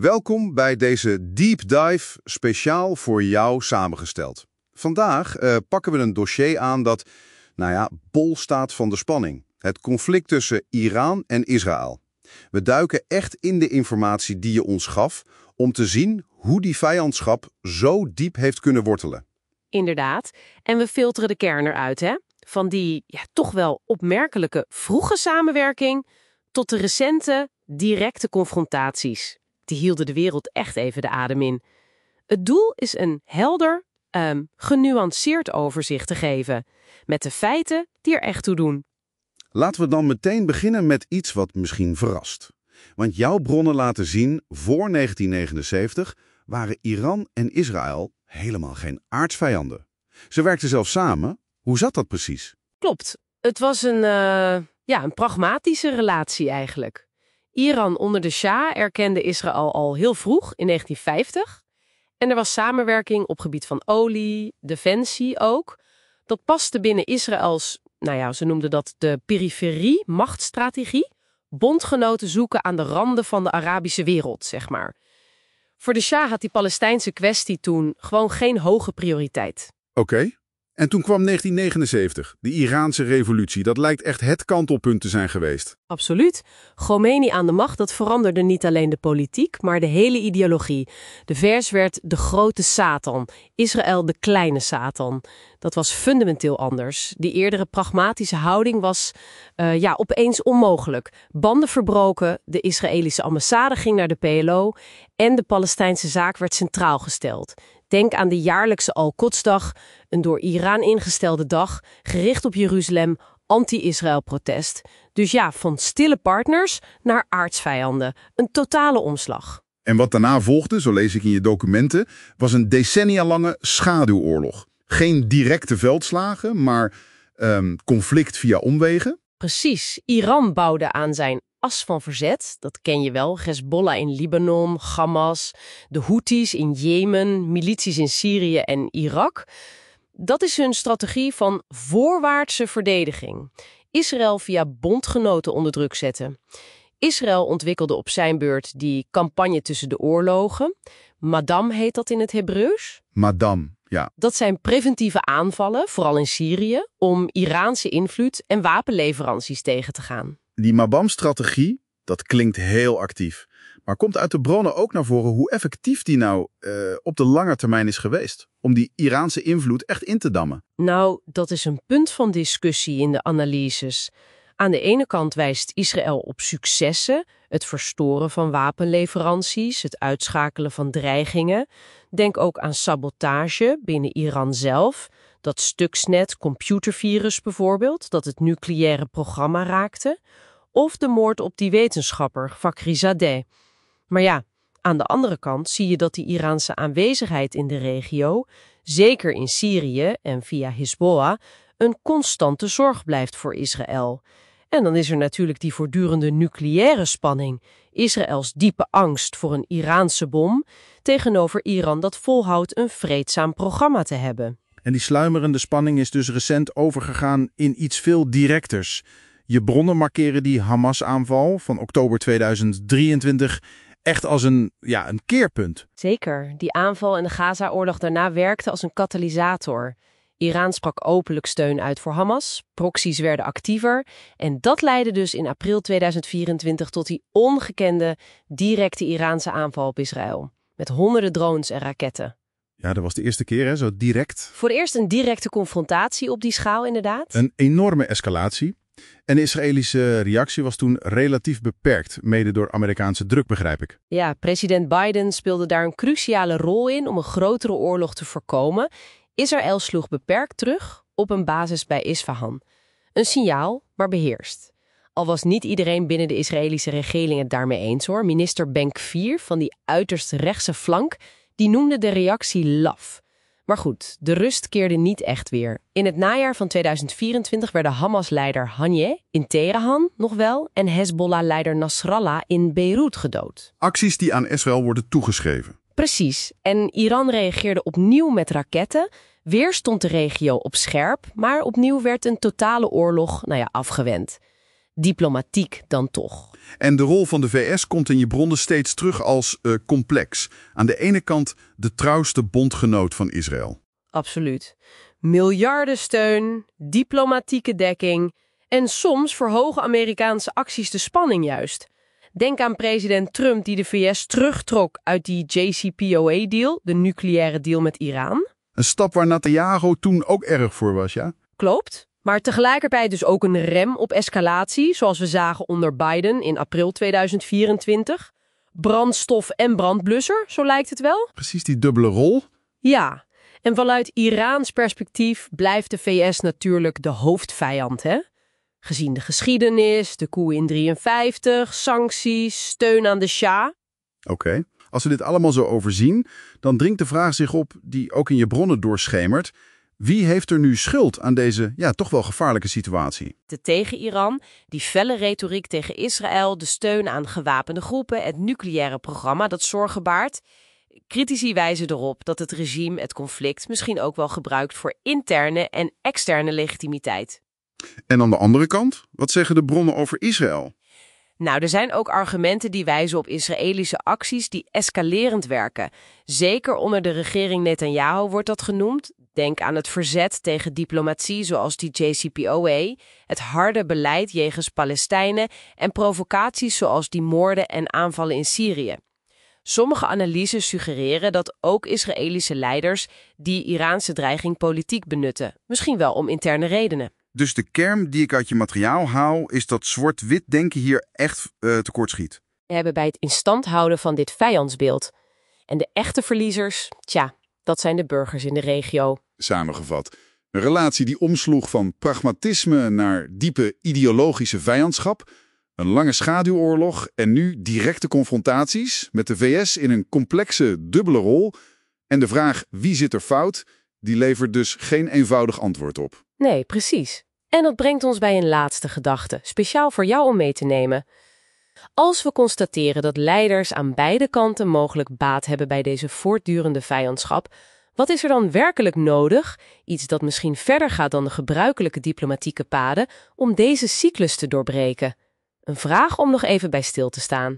Welkom bij deze Deep Dive speciaal voor jou samengesteld. Vandaag eh, pakken we een dossier aan dat, nou ja, bol staat van de spanning. Het conflict tussen Iran en Israël. We duiken echt in de informatie die je ons gaf om te zien hoe die vijandschap zo diep heeft kunnen wortelen. Inderdaad. En we filteren de kern eruit, hè? Van die ja, toch wel opmerkelijke vroege samenwerking tot de recente directe confrontaties. Die hielden de wereld echt even de adem in. Het doel is een helder, ehm, genuanceerd overzicht te geven. Met de feiten die er echt toe doen. Laten we dan meteen beginnen met iets wat misschien verrast. Want jouw bronnen laten zien, voor 1979 waren Iran en Israël helemaal geen aardsvijanden. Ze werkten zelfs samen. Hoe zat dat precies? Klopt. Het was een, eh, ja, een pragmatische relatie eigenlijk. Iran onder de Shah erkende Israël al heel vroeg, in 1950. En er was samenwerking op gebied van olie, defensie ook. Dat paste binnen Israëls, nou ja, ze noemden dat de periferie-machtsstrategie. Bondgenoten zoeken aan de randen van de Arabische wereld, zeg maar. Voor de Shah had die Palestijnse kwestie toen gewoon geen hoge prioriteit. Oké. En toen kwam 1979, de Iraanse revolutie. Dat lijkt echt het kantelpunt te zijn geweest. Absoluut. Khomeini aan de macht, dat veranderde niet alleen de politiek, maar de hele ideologie. De vers werd de grote Satan, Israël de kleine Satan. Dat was fundamenteel anders. Die eerdere pragmatische houding was uh, ja, opeens onmogelijk. Banden verbroken, de Israëlische ambassade ging naar de PLO en de Palestijnse zaak werd centraal gesteld. Denk aan de jaarlijkse Al-Quds-dag, een door Iran ingestelde dag, gericht op Jeruzalem, anti-Israël-protest. Dus ja, van stille partners naar aardsvijanden. Een totale omslag. En wat daarna volgde, zo lees ik in je documenten, was een decennia lange schaduwoorlog. Geen directe veldslagen, maar um, conflict via omwegen. Precies. Iran bouwde aan zijn as van verzet. Dat ken je wel. Hezbollah in Libanon, Hamas, de Houthis in Jemen, milities in Syrië en Irak. Dat is hun strategie van voorwaartse verdediging. Israël via bondgenoten onder druk zetten. Israël ontwikkelde op zijn beurt die campagne tussen de oorlogen. Madam heet dat in het Hebreeuws. Madam, ja. Dat zijn preventieve aanvallen, vooral in Syrië, om Iraanse invloed en wapenleveranties tegen te gaan. Die Mabam-strategie, dat klinkt heel actief. Maar komt uit de bronnen ook naar voren hoe effectief die nou uh, op de lange termijn is geweest? Om die Iraanse invloed echt in te dammen? Nou, dat is een punt van discussie in de analyses. Aan de ene kant wijst Israël op successen, het verstoren van wapenleveranties, het uitschakelen van dreigingen. Denk ook aan sabotage binnen Iran zelf, dat Stuxnet computervirus bijvoorbeeld, dat het nucleaire programma raakte, of de moord op die wetenschapper Fakhrizadeh. Maar ja, aan de andere kant zie je dat die Iraanse aanwezigheid in de regio, zeker in Syrië en via Hezbollah, een constante zorg blijft voor Israël. En dan is er natuurlijk die voortdurende nucleaire spanning, Israëls diepe angst voor een Iraanse bom, tegenover Iran dat volhoudt een vreedzaam programma te hebben. En die sluimerende spanning is dus recent overgegaan in iets veel directers. Je bronnen markeren die Hamas-aanval van oktober 2023 echt als een, ja, een keerpunt. Zeker. Die aanval en de Gaza-oorlog daarna werkte als een katalysator. Iran sprak openlijk steun uit voor Hamas, proxies werden actiever en dat leidde dus in april 2024 tot die ongekende directe Iraanse aanval op Israël. Met honderden drones en raketten. Ja, dat was de eerste keer, hè, zo direct. Voor eerst een directe confrontatie op die schaal, inderdaad. Een enorme escalatie. En de Israëlische reactie was toen relatief beperkt, mede door Amerikaanse druk, begrijp ik. Ja, president Biden speelde daar een cruciale rol in om een grotere oorlog te voorkomen. Israël sloeg beperkt terug op een basis bij Isfahan. Een signaal, maar beheerst. Al was niet iedereen binnen de Israëlische regering het daarmee eens hoor. Minister Benkvir van die uiterst rechtse flank, die noemde de reactie laf. Maar goed, de rust keerde niet echt weer. In het najaar van 2024 werden Hamas-leider Haniyeh in Teheran nog wel en Hezbollah-leider Nasrallah in Beirut gedood. Acties die aan Israël worden toegeschreven. Precies. En Iran reageerde opnieuw met raketten. Weer stond de regio op scherp, maar opnieuw werd een totale oorlog nou ja, afgewend. Diplomatiek dan toch. En de rol van de VS komt in je bronnen steeds terug als uh, complex. Aan de ene kant de trouwste bondgenoot van Israël. Absoluut. Miljardensteun, diplomatieke dekking en soms verhogen Amerikaanse acties de spanning juist. Denk aan president Trump die de VS terugtrok uit die JCPOA-deal, de nucleaire deal met Iran. Een stap waar Netanyahu toen ook erg voor was, ja? Klopt. Maar tegelijkertijd dus ook een rem op escalatie, zoals we zagen onder Biden in april 2024. Brandstof en brandblusser, zo lijkt het wel. Precies die dubbele rol. Ja, en vanuit Iraans perspectief blijft de VS natuurlijk de hoofdvijand, hè? Gezien de geschiedenis, de coup in 53, sancties, steun aan de Shah. Oké, als we dit allemaal zo overzien, dan dringt de vraag zich op die ook in je bronnen doorschemert. Wie heeft er nu schuld aan deze ja, toch wel gevaarlijke situatie? De tegen Iran, die felle retoriek tegen Israël, de steun aan gewapende groepen, het nucleaire programma dat zorgen baart. Critici wijzen erop dat het regime het conflict misschien ook wel gebruikt voor interne en externe legitimiteit. En aan de andere kant, wat zeggen de bronnen over Israël? Nou, er zijn ook argumenten die wijzen op Israëlische acties die escalerend werken. Zeker onder de regering Netanyahu wordt dat genoemd. Denk aan het verzet tegen diplomatie zoals die JCPOA, het harde beleid jegens Palestijnen en provocaties zoals die moorden en aanvallen in Syrië. Sommige analyses suggereren dat ook Israëlische leiders die Iraanse dreiging politiek benutten, misschien wel om interne redenen. Dus de kern die ik uit je materiaal haal, is dat zwart-wit denken hier echt uh, tekortschiet. We hebben bij het instand houden van dit vijandsbeeld. En de echte verliezers, tja, dat zijn de burgers in de regio. Samengevat. Een relatie die omsloeg van pragmatisme naar diepe ideologische vijandschap, een lange schaduwoorlog en nu directe confrontaties met de VS in een complexe dubbele rol. En de vraag wie zit er fout, die levert dus geen eenvoudig antwoord op. Nee, precies. En dat brengt ons bij een laatste gedachte, speciaal voor jou om mee te nemen. Als we constateren dat leiders aan beide kanten mogelijk baat hebben bij deze voortdurende vijandschap, wat is er dan werkelijk nodig, iets dat misschien verder gaat dan de gebruikelijke diplomatieke paden, om deze cyclus te doorbreken? Een vraag om nog even bij stil te staan.